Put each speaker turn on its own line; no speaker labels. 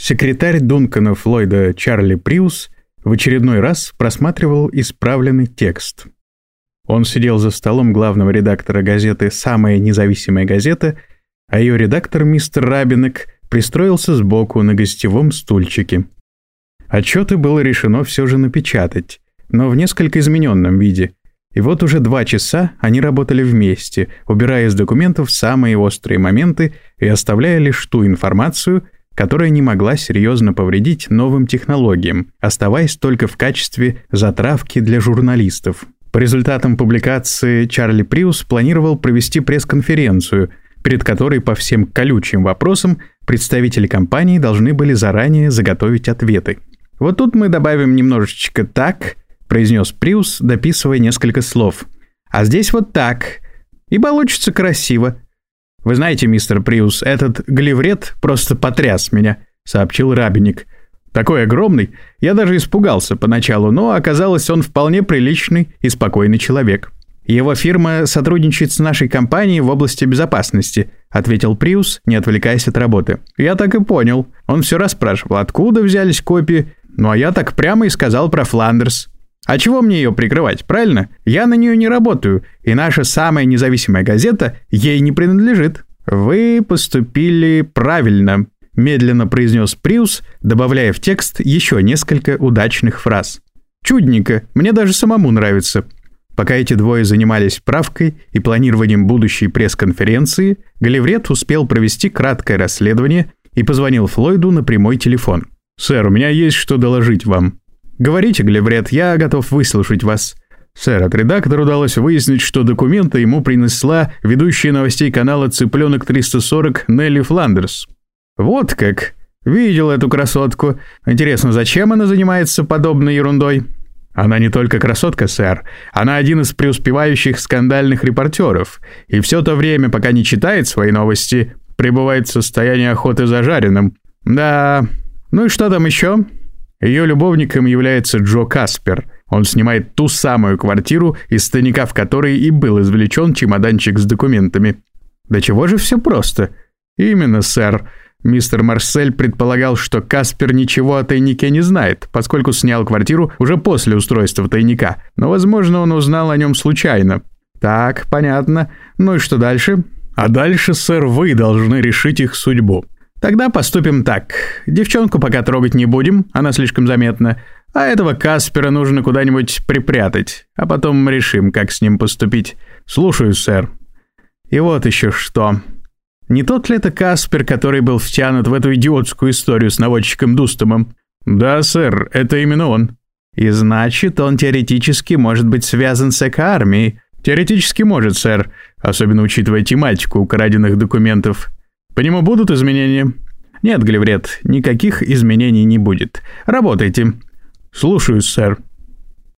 секретарь Дункана Флойда Чарли Приус в очередной раз просматривал исправленный текст. Он сидел за столом главного редактора газеты «Самая независимая газета», а ее редактор мистер Рабинек пристроился сбоку на гостевом стульчике. Отчеты было решено все же напечатать, но в несколько измененном виде. И вот уже два часа они работали вместе, убирая из документов самые острые моменты и оставляя лишь ту информацию, которая не могла серьезно повредить новым технологиям, оставаясь только в качестве затравки для журналистов. По результатам публикации Чарли Приус планировал провести пресс-конференцию, перед которой по всем колючим вопросам представители компании должны были заранее заготовить ответы. Вот тут мы добавим немножечко «так», произнес Приус, дописывая несколько слов. А здесь вот так. И получится красиво. Вы знаете, мистер Приус, этот глеврет просто потряс меня, сообщил Рабиник. Такой огромный, я даже испугался поначалу, но оказалось, он вполне приличный и спокойный человек. Его фирма сотрудничает с нашей компанией в области безопасности, ответил Приус, не отвлекаясь от работы. Я так и понял. Он все расспрашивал, откуда взялись копии, ну а я так прямо и сказал про Фландерс. А чего мне ее прикрывать, правильно? Я на нее не работаю, и наша самая независимая газета ей не принадлежит. Вы поступили правильно, медленно произнес Приус, добавляя в текст еще несколько удачных фраз. Чудненько, мне даже самому нравится. Пока эти двое занимались правкой и планированием будущей пресс-конференции, Галиврет успел провести краткое расследование и позвонил Флойду на прямой телефон. «Сэр, у меня есть что доложить вам», «Говорите, Глеврет, я готов выслушать вас». Сэр, от редактора удалось выяснить, что документы ему принесла ведущая новостей канала «Цыпленок 340» Нелли Фландерс. «Вот как! Видел эту красотку. Интересно, зачем она занимается подобной ерундой?» Она не только красотка, сэр. Она один из преуспевающих скандальных репортеров. И все то время, пока не читает свои новости, пребывает в состоянии охоты за жареным. Да... Ну и что там еще?» Ее любовником является Джо Каспер. Он снимает ту самую квартиру, из тайника в которой и был извлечен чемоданчик с документами. Да чего же все просто? Именно, сэр. Мистер Марсель предполагал, что Каспер ничего о тайнике не знает, поскольку снял квартиру уже после устройства тайника. Но, возможно, он узнал о нем случайно. Так, понятно. Ну и что дальше? А дальше, сэр, вы должны решить их судьбу. Тогда поступим так. Девчонку пока трогать не будем, она слишком заметна. А этого Каспера нужно куда-нибудь припрятать, а потом решим, как с ним поступить. Слушаю, сэр. И вот еще что. Не тот ли это Каспер, который был втянут в эту идиотскую историю с наводчиком Дустомом? Да, сэр, это именно он. И значит, он теоретически может быть связан с эко-армией. Теоретически может, сэр, особенно учитывая тематику украденных документов. По нему будут изменения? Нет, Глеврет, никаких изменений не будет. Работайте. Слушаюсь, сэр.